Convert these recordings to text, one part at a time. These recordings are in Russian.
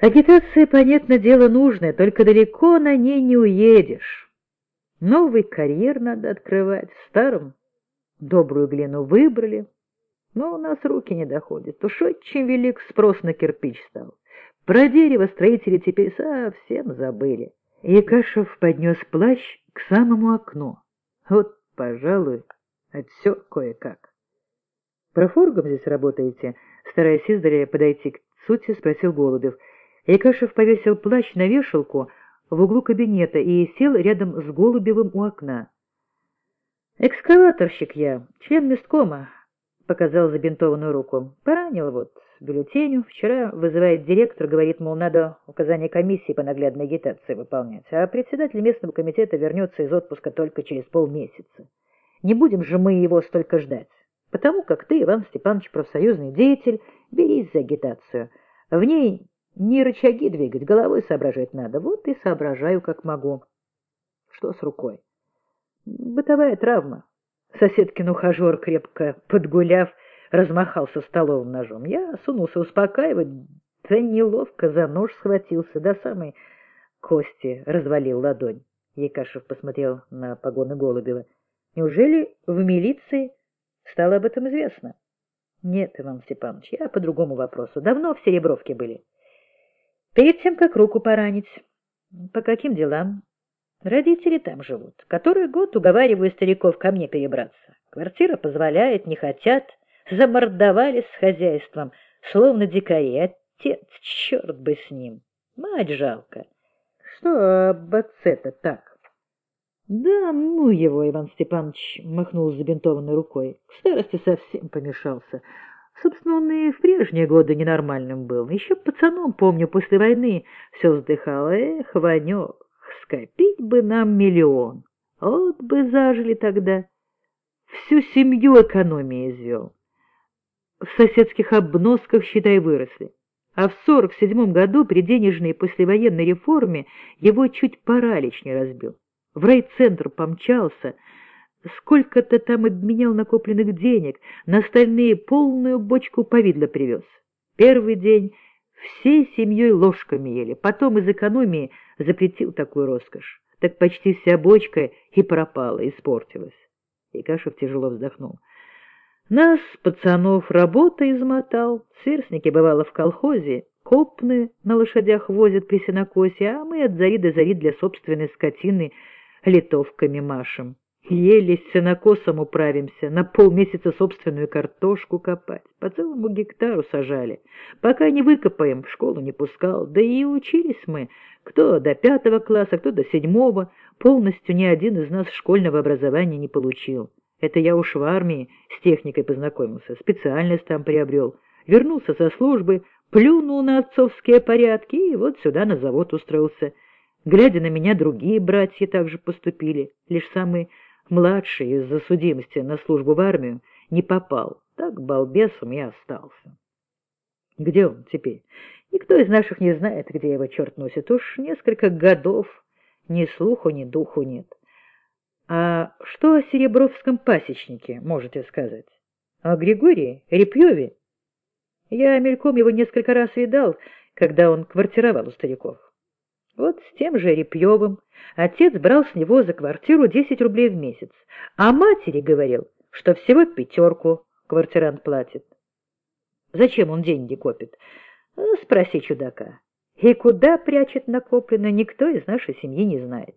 Агитация, понятно, дело нужное, только далеко на ней не уедешь. Новый карьер надо открывать, в старом добрую глину выбрали, но у нас руки не доходят. Уж очень велик спрос на кирпич стал. Про дерево строители теперь совсем забыли. Якашев поднес плащ к самому окну. Вот, пожалуй, отсек кое-как. «Профоргом здесь работаете?» Стараясь издали подойти к сути, спросил Голубев. Якашев повесил плащ на вешалку в углу кабинета и сел рядом с Голубевым у окна. «Экскаваторщик я, член месткома», — показал забинтованную руку. «Поранил вот бюллетеню. Вчера вызывает директор, говорит, мол, надо указание комиссии по наглядной агитации выполнять, а председатель местного комитета вернется из отпуска только через полмесяца. Не будем же мы его столько ждать. Потому как ты, Иван Степанович, профсоюзный деятель, берись за агитацию. В ней не рычаги двигать, головой соображать надо. Вот и соображаю, как могу. Что с рукой? Бытовая травма. Соседкин ухажер, крепко подгуляв, размахался столовым ножом. Я сунулся успокаивать, да неловко за нож схватился, до самой кости развалил ладонь. Якашев посмотрел на погоны Голубева. Неужели в милиции стало об этом известно? Нет, Иван Степанович, я по другому вопросу. Давно в Серебровке были. Перед тем, как руку поранить. По каким делам? Родители там живут. Который год уговариваю стариков ко мне перебраться. Квартира позволяет, не хотят замордовались с хозяйством, словно дикари. Отец, черт бы с ним, мать жалко. Что об отце-то так? Да ну его, Иван Степанович, махнул забинтованной рукой. К старости совсем помешался. Собственно, он и в прежние годы ненормальным был. Еще пацаном, помню, после войны все вздыхал. Эх, Ванек, скопить бы нам миллион. Вот бы зажили тогда. Всю семью экономии извел в соседских обносках, считай, выросли. А в сорок седьмом году при денежной послевоенной реформе его чуть паралич не разбил. В райцентр помчался, сколько-то там обменял накопленных денег, на остальные полную бочку повидла привез. Первый день всей семьей ложками ели, потом из экономии запретил такую роскошь. Так почти вся бочка и пропала, испортилась. И Кашев тяжело вздохнул. Нас, пацанов, работа измотал. Сверстники, бывало, в колхозе, копны на лошадях возят при сенокосе, а мы от зари до зари для собственной скотины литовками машем. Еле с сенокосом управимся, на полмесяца собственную картошку копать. По целому гектару сажали. Пока не выкопаем, в школу не пускал. Да и учились мы, кто до пятого класса, кто до седьмого. Полностью ни один из нас школьного образования не получил. Это я уж в армии с техникой познакомился, специальность там приобрел. Вернулся со службы, плюнул на отцовские порядки и вот сюда на завод устроился. Глядя на меня, другие братья также поступили. Лишь самый младший из-за судимости на службу в армию не попал. Так балбесом и остался. Где он теперь? Никто из наших не знает, где его черт носит. Уж несколько годов ни слуху, ни духу нет. А что о Серебровском пасечнике можете сказать? О Григории Репьеве? Я мельком его несколько раз видал, когда он квартировал у стариков. Вот с тем же Репьевым отец брал с него за квартиру 10 рублей в месяц, а матери говорил, что всего пятерку квартирант платит. Зачем он деньги копит? Спроси чудака. И куда прячет накоплено, никто из нашей семьи не знает.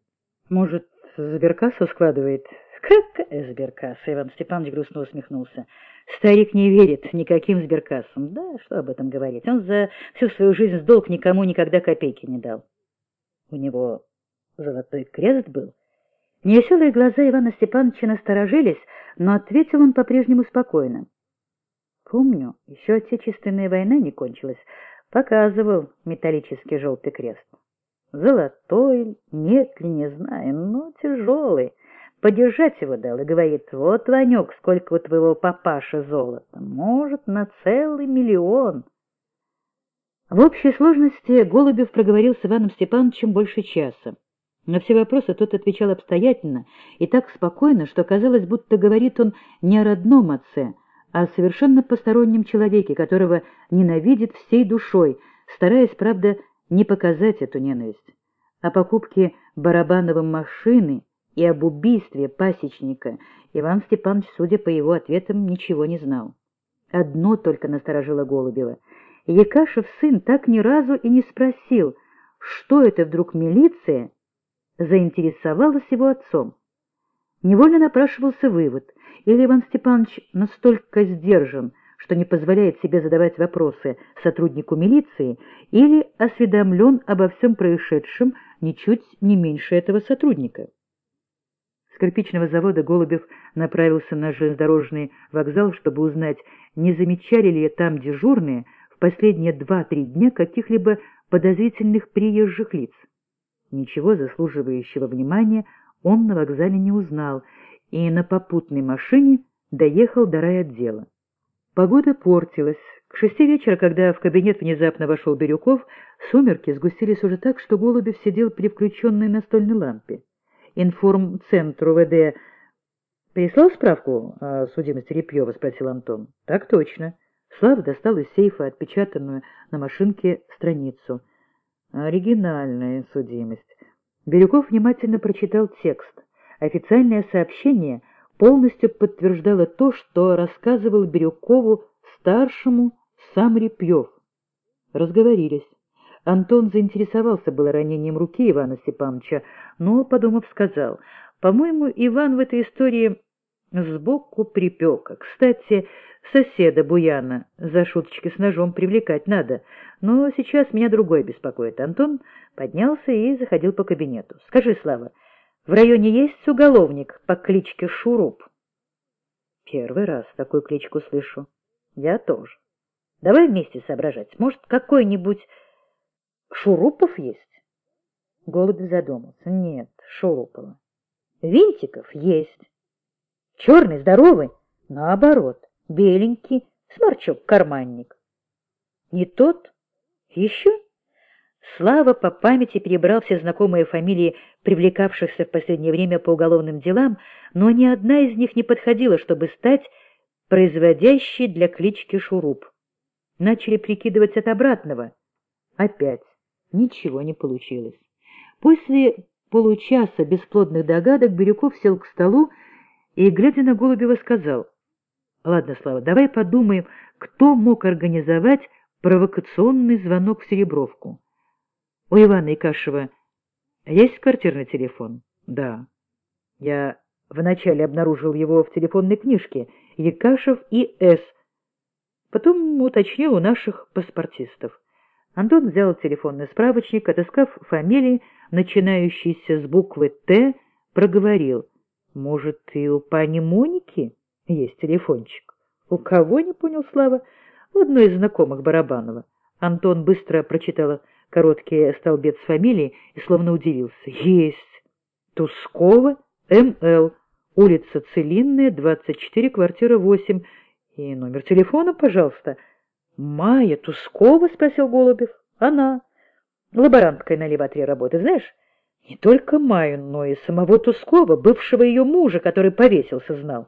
Может, сберкассу складывает? Какая сберкасса? Иван Степанович грустно усмехнулся. Старик не верит никаким сберкассам. Да, что об этом говорить? Он за всю свою жизнь с долг никому никогда копейки не дал. У него золотой крест был. Невеселые глаза Ивана Степановича насторожились, но ответил он по-прежнему спокойно. Помню, еще Отечественная война не кончилась. Показывал металлический желтый крест. Золотой, нет ли, не знаю, но тяжелый. Подержать его дал и говорит, вот, Ванек, сколько у твоего папаши золота. Может, на целый миллион. В общей сложности Голубев проговорил с Иваном Степановичем больше часа. На все вопросы тот отвечал обстоятельно и так спокойно, что казалось, будто говорит он не о родном отце, а о совершенно постороннем человеке, которого ненавидит всей душой, стараясь, правда, не показать эту ненависть. О покупке барабановой машины и об убийстве пасечника Иван Степанович, судя по его ответам, ничего не знал. Одно только насторожило Голубева. Якашев сын так ни разу и не спросил, что это вдруг милиция заинтересовалась его отцом. Невольно напрашивался вывод, или Иван Степанович настолько сдержан, что не позволяет себе задавать вопросы сотруднику милиции, или осведомлен обо всем происшедшем ничуть не меньше этого сотрудника. С кирпичного завода Голубев направился на железнодорожный вокзал, чтобы узнать, не замечали ли там дежурные последние два-три дня каких-либо подозрительных приезжих лиц. Ничего заслуживающего внимания он на вокзале не узнал и на попутной машине доехал до райотдела. Погода портилась. К шести вечера, когда в кабинет внезапно вошел Бирюков, сумерки сгустились уже так, что Голубев сидел при включенной настольной лампе. Информцентру ВД «Прислал справку о судимости Репьева?» — спросил Антон. «Так точно». Слава достал из сейфа отпечатанную на машинке страницу. «Оригинальная судимость». Бирюков внимательно прочитал текст. Официальное сообщение полностью подтверждало то, что рассказывал Бирюкову старшему сам Репьев. Разговорились. Антон заинтересовался было ранением руки Ивана Степановича, но, подумав, сказал, «По-моему, Иван в этой истории сбоку припека. Кстати, соседа Буяна за шуточки с ножом привлекать надо, но сейчас меня другое беспокоит». Антон поднялся и заходил по кабинету. «Скажи, Слава, в районе есть уголовник по кличке Шуруп?» «Первый раз такую кличку слышу. Я тоже. Давай вместе соображать. Может, какой-нибудь Шурупов есть?» Голубев задумался. «Нет, Шурупова. Винтиков есть. Черный, здоровый, наоборот, беленький, сморчок-карманник. Не тот? Еще?» Слава по памяти перебрал все знакомые фамилии привлекавшихся в последнее время по уголовным делам, но ни одна из них не подходила, чтобы стать производящей для клички Шуруп. Начали прикидывать от обратного. Опять ничего не получилось. После получаса бесплодных догадок Бирюков сел к столу и, глядя на Голубева, сказал, «Ладно, Слава, давай подумаем, кто мог организовать провокационный звонок в Серебровку. У Ивана Икашева есть квартирный телефон? Да. Я вначале обнаружил его в телефонной книжке Якашев и С. Потом уточнил у наших паспортистов. Антон взял телефонный справочник, отыскав фамилии, начинающиеся с буквы «Т», проговорил. «Может, и у пани Моники есть телефончик?» «У кого?» — не понял Слава. «У одной из знакомых Барабанова». Антон быстро прочитал короткий столбец фамилии и словно удивился. «Есть! Тускова, М.Л., улица Целинная, 24, квартира 8. И номер телефона, пожалуйста». «Майя Тускова?» — спросил Голубев. «Она. Лаборанткой на Леватре работы, знаешь? Не только Майю, но и самого Тускова, бывшего ее мужа, который повесился, знал.